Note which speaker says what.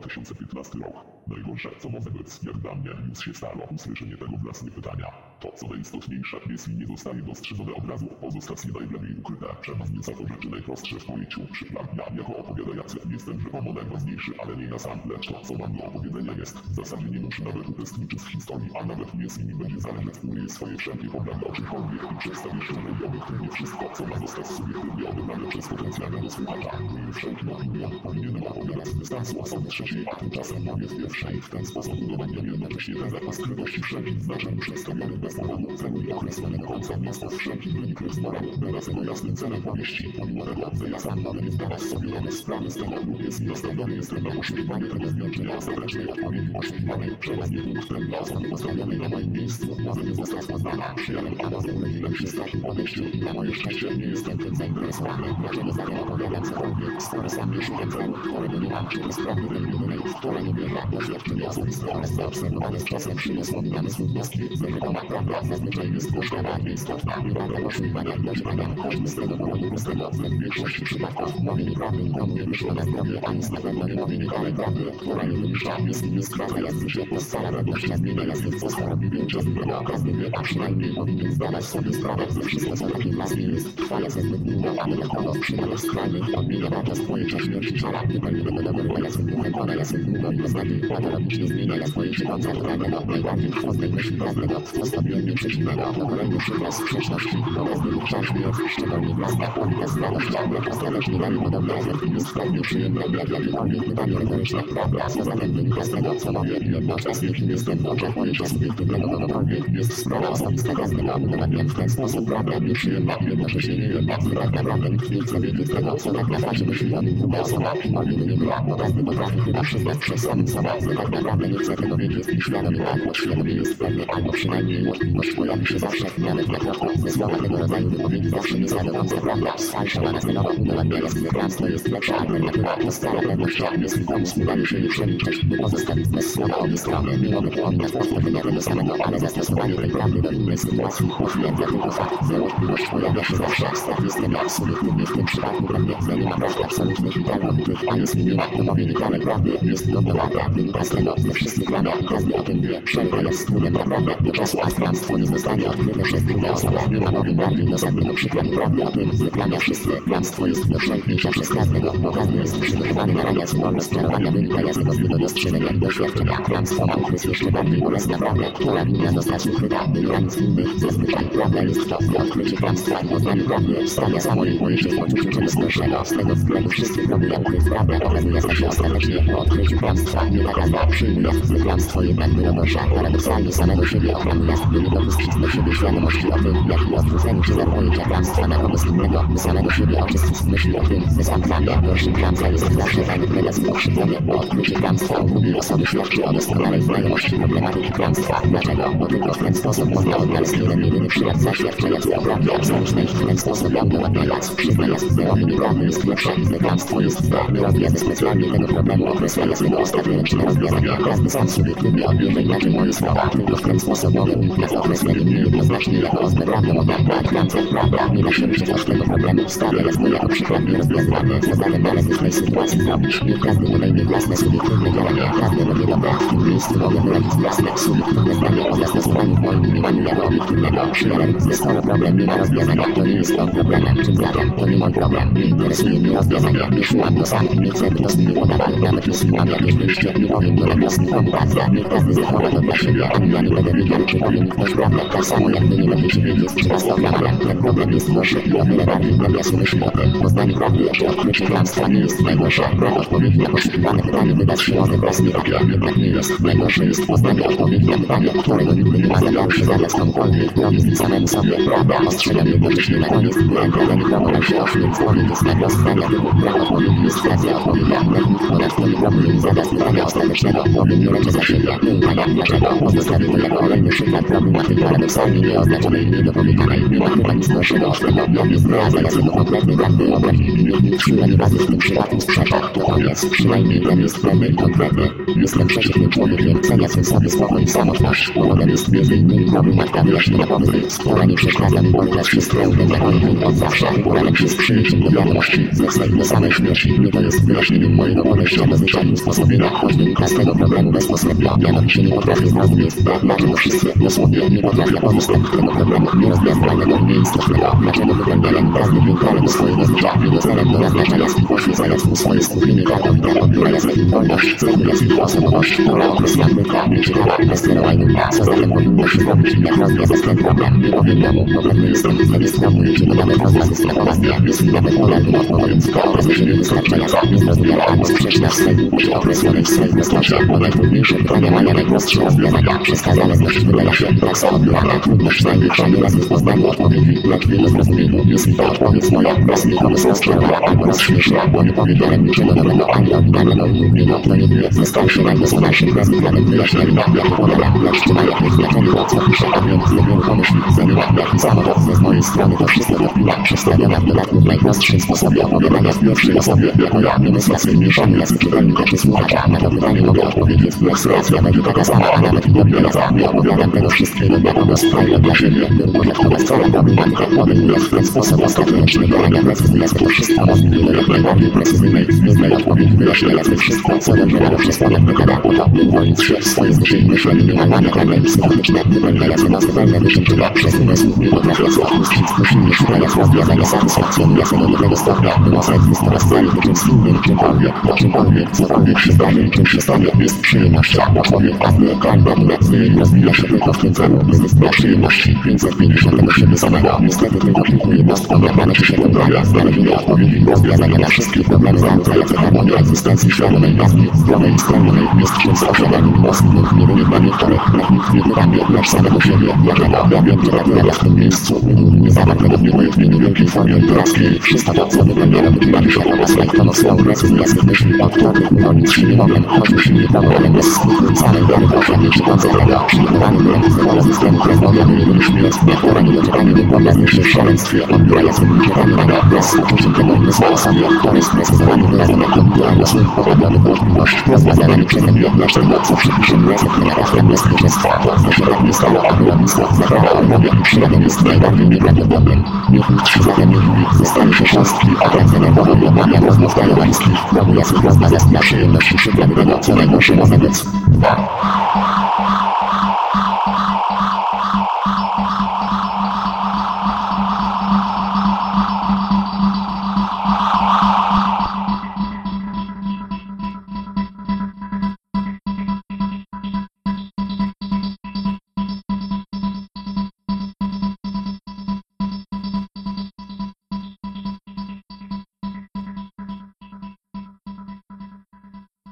Speaker 1: 2015 rok. Najgorsze, co może być, jak dla mnie, już się stało. Usłyszenie tego własnie pytania. To, co najistotniejsze, jeśli nie zostaje dostrzeżone od razu, pozostanie najlepiej ukryte. Przeważnie za to rzeczy najprostsze w pojęciu. Przykład, ja jako opowiadający jestem rzekomo najważniejszy, ale nie na sam, lecz to, co mam do opowiedzenia jest. W zasadzie nie muszę nawet uczestniczyć w historii, a nawet jeśli mi będzie zależeć, umieć swoje wszelkie poglądy oczykolwiek i przedstawię się obiektywnie wszystko, co ma zostać subiektywnie odebrane przez potencjalnego słuchacza. Wszelkim opiniom powinienem opowiadać z dystansu osoby trzeciej, a tymczasem mówię z pierwszej. W ten sposób udowodniam jednocześnie tezę o skrytości wszelkich znaczeń przedstawionych bez powodu celu i określonego końca wniosków wszelkich wynikłych z morału. Będącego jasnym celem powieści, pomimo tego, że ja sam nawet nie zdawać sobie nawet sprawy z tego lub jest nastawiony jestem na poszukiwanie tego zwiączenia ostatecznej odpowiedzi poszukiwanej. Przeważnie punkt ten dla osoby postawionej na moim miejscu może nie zostać poznana. Przyjadę pana z urodzinem się podejściem i na moje szczęście nie jestem tym zainteresowany. Dlaczego zatem opowiadam cokolwiek, skoro sam nie szukam celu, którego nie mam, czy to religijnej, w które nie wierzę, doświadczenia osobiste oraz zaobserwowane z czasem przyniosło mi namysł wnioski, rzekoma prawda zazwyczaj jest kosztowa, nieistotna, nie waga poszukiwania dla źródła, każdy z tego powodu prostego, że w większości przypadków. Mówię nieprawdy nikomu nie wyszło na zdrowie, ani z na pewno nie mówię nikalej prawdy, która nie wyniszcza, jest nie skraca jazdy się po scala radości, zmienia jazdy w sposób robi większa z niego, każdy wie, a przynajmniej powinien zdawać sobie sprawę, że wszystko co takim nas nie jest, trwa jak zbyt długo, a nie na kogo przypadek skrajnych, odmienia walka z pojęcia śmierci szara, nie będzie tego dobrego, ja sobie duchem pada, ja sobie długo i beznadziej, patologicznie zmienia swoje się koncentralnego, najbardziej chwostej myśli własnego, postawiłem mnie przeciwnego, na kolejny przykład sprzeczności, oraz wyruszał śmierć, szczególnie własna polityka zdrowość, ale ostatecznie daje podobny efekt i jest sprawnie przyjemny, jak jakiekolwiek pytanie retoryczne, prawda, co zatem wynika z tego, co mówię, jednocześnie kim jestem w oczach pojęcia subiektywnego kogokolwiek, jest sprawa osobistego zbyta, udowadniam w ten sposób, prawda, nieprzyjemna i jednocześnie niejedna, że tak naprawdę nie chce wiedzieć tego, co tak naprawdę myśli o nim druga osoba, nigdy nie była, bo każdy potrafi chyba przyznać przez że tak naprawdę nie chce tego wiedzieć i świadomie albo świadomie jest pewny, albo przynajmniej możliwość pojawi się zawsze, nawet na kropkę, ze słowa tego rodzaju wypowiedzi zawsze nie zawiodąca prawda, sfalsza na następnego udowadniania, że kłamstwo jest lepsza alternatywa, to stara pewnością, jeśli komuś udaje się je przeliczyć, by pozostawić bez słowa obie strony, nie mogę pominąć powtórzenia tego samego, ale zastosowanie tej prawdy do innej sytuacji potwierdza tylko fakt, że możliwość pojawia się zawsze, statystyka, subiektywnie w tym przypadku że nie ma praw absolutnych i całkowitych, a jeśli nie ma, to mówienie dalej prawdy jest godowata, wynika z tego, że wszyscy i każdy o tym wie, wszelka jest trudem naprawdę, do czasu a kłamstwo nie zostanie odkryte przez druga osoba, nie ma bowiem bardziej dosadnego przykładu prawdy o tym, że kłamia wszyscy, kłamstwo jest naszczęśliwsze przez każdego, bo każdy jest przygotowany na raniać wolne sterowania wynikającego z jego dostrzeżenia i doświadczenia, kłamstwo ma ukryć jeszcze bardziej bolesna prawda, która winna zostać ukryta, by ranić innych, zazwyczaj prawda jest to, że odkrycie kłamstwa i poznanie prawdy stawia samo jej pojęcie w poczuciu czegoś gorszego, z tego względu wszyscy próbują ukryć prawdę, się ostatecznie po odkryciu kłamstwa, nie taka przyjmuje, że kłamstwo jednak było gorsze, paradoksalnie samego siebie ochronuje, by nie dopuścić do siebie świadomości o tym, jak i odwróceniu się za pojęcia kłamstwa na kogoś innego, by samego siebie z myśli o tym, że sam kłamie, gorszym kłamca jest zawsze zaniedbane z pokrzywdzenie, bo odkrycie kłamstwa u drugiej osoby świadczy o doskonałej znajomości problematyki kłamstwa. Dlaczego? Bo tylko w ten sposób można odnaleźć jeden jedyny przykład zaświadczający o prawdzie absolutnej w ten sposób ją udowadniając, przyznając, że on nieprawdy jest lepsze że kłamstwo jest złe. Rozwiązy specjalnie tego problemu określając jego ostateczne rozwiązanie. Każdy sam subiektywnie odbierze inaczej moje słowa, tylko w ten sposób mogę uniknąć określenie mnie jednoznacznie jako oznawrane oddatne kłamce. Prawda, nie da się wyczytać tego problemu. Stary jest mój jako przykład nierozwiązany. Co zatem należy w tej sytuacji zrobić? Nie każdy podejmie własne subiektywne działanie. Każdy będzie dobre. W tym miejscu mogę wyrazić własne subiektywne zdanie o zastosowaniu w moim mniemaniu jako obiektywnego. Przyjąłem, skoro problem nie ma rozwiązania, to nie jest on problemem. Czym zatem? To nie mój problem. Nie interesuje mnie rozwiązanie. Nie szukam go sam nie chcę, to z nimi podawali. Nawet jeśli mam jakieś wyjście, nie powiem do jednostnikom pracy. Nie każdy zachowa to dla siebie, ani ja nie będę wiedział, czy powie mi ktoś prawdę. Tak samo jak nie będziecie wiedzieć, czy namawiam. Ten problem jest gorszy i o wiele bardziej myśli o tym. Poznanie prawdy, czy odkrycie kłamstwa nie jest najgorsze. Brak odpowiedzi na poszukiwane pytanie wydać się odebrać nie takie, jednak nie jest. Najgorsze jest poznanie odpowiedzi na pytanie, którego nigdy nie ma zamiaru się zadać komukolwiek, drogi samemu sobie. Prawda, ostrzegam jednocześnie na koniec, byłem nie próbował się ośmiec człowiek z mego zdania typu brak odpowiedzi jest racja odpowiedzialna. Nikt ponadto nie zadać pytania ostatecznego, nie leczy za siebie. Pytania dlaczego? Pozostawię to jako kolejny przykład problematyki paradoksalnie nieoznaczonej i niedopowiedzianej. Nie ma chyba nic od tego, jak jest wyrażenia sobie konkretny brak wyobraźni i niech nikt siła nie razy w tym przypadku sprzecza. To koniec, przynajmniej ten jest pewny i konkretny. Jestem przeciwnym człowiekiem, ceniącym sobie spokój i samotność. Powodem jest między innymi problematyka wyjaśnienia powyżej, która nie przeszkadza mi polegać wszystko udenerwowanym od zawsze. Poranek się z przyjęciem do wiadomości, ze swej do samej śmierci. Nie to jest wyjaśnieniem mojego podejścia do zwyczaju usposobienia, choć wynika z tego problemu bezpośrednio. Mianowicie nie potrafię zrozumieć, dlaczego wszyscy, dosłownie nie potrafią pozostać tego problemu nierozwiązanego w miejscu chleba. Dlaczego wyglądają każdy wielkale do swojego życia, do naznaczenia i poświęcając mu swoje skupienie kartą i drogą biura jest wolność, cyrkulacji i osobowość, pora określa byka, nieciekawa i bezkierowajna. Co zatem powinno się zrobić, jak rozwiązać ten problem? Nie powiem panu, bo pewnie jestem, sprawuje się nawet rozwiązać strachowania. Jest mi nawet moralny odpowiedź, to określenie wystarczająca, niezrozumiała albo sprzeczna z swojej płci określonej w swoim bezklasie, bo najtrudniejsze mają najprostsze rozwiązania. Przez zależność wydaje się praksa odbierana, trudność największa nieraz jest w odpowiedzi, lecz w jego zrozumieniu jest mi ta odpowiedź moja, raz mi pomysł rozczarowała, albo raz śmieszna, bo nie powiedziałem niczego nowego, ani oryginalnego i głównego, to nie wie, został się najgłośniejszym rezygnatem wyjaśnienia, jak opowiadam, lecz to ma jakieś znaczenie, to co piszę, a więc zrobię pomyśl, zamiła, jak i samochód z mojej strony to wszystko rozbiła, przedstawiona w dodatku w najprostszym sposobie opowiadania w pierwszej osobie, jako ja, nie myślę sobie mieszany język czytelnika czy słuchacza, na to pytanie mogę odpowiedzieć, lecz racja będzie taka sama, a nawet i dobierająca, nie opowiadam tego wszystkiego dla kogoś strajle dla siebie, by uporządkować całą problematykę, podejmując w ten sposób ostateczny działania precyzyjne, to wszystko możliwe jak najbardziej precyzyjnej, zgodnej odpowiedzi wyjaśniającej wszystko, co dojrzało przez ponad dekadę by uwolnić się w swoje zmyślenie myślenie niemalanie problemy psychotyczne, wypełniające nas pewne wyszynczyna przez umysł, nie potrafiąc odpuścić usilnie szukając rozwiązania satysfakcjonującego do tego stopnia, by nas egzystować celu czymś innym, czymkolwiek, bo czymkolwiek, cokolwiek się i czym się stanie, jest przyjemnością, bo człowiek każdy, relacja i rozwija się tylko w tym celu, by zyskać przyjemności 550 siebie samego. Niestety tylko kilku jednostkom naprawdę się się udaje znalezienie odpowiedzi rozwiązania na wszystkie problemy zarządzające harmonię egzystencji świadomej nazwy, zdrowej i spełnionej jest czymś osiąganiem własnych, jedynie dla niektórych, lecz nikt nie pyta mnie, lecz samego siebie, dlaczego? Ja wiem, że natura w tym miejscu, nie zawartego w niepojętnie wielkiej formie literackiej, wszystko to, co wyglądało na dzisiaj o własnej to nosło precyzji jasnych myśli, których się nie mogłem, choć usilnie próbowałem bez skutku całej wiary osiągnięcie czytające droga, przygotowany byłem z wywołany z temu rozmawiamy, jedyny śmierć, na które nie doczekanie nie była w szaleństwie, odbierającym uciekanie naga, bez uczuciem tego umysłu o sobie, który jest precyzowany wyrazem komputer, słów powodowy wątpliwość, rozwiązany przeze mnie, dlaczego co przypiszę recept na rachę bezpieczeństwa, to się tak stało, a była blisko, zabrała odmowę i przyrodem jest najbardziej nieprawdopodobnym. Niech się zatem zostanie się szorstki, a tak zdenerwował i odmawia rozmów tajemańskich, próbujących rozmawiać na przyjemność i przykład tego, co najgorsze może być. 2.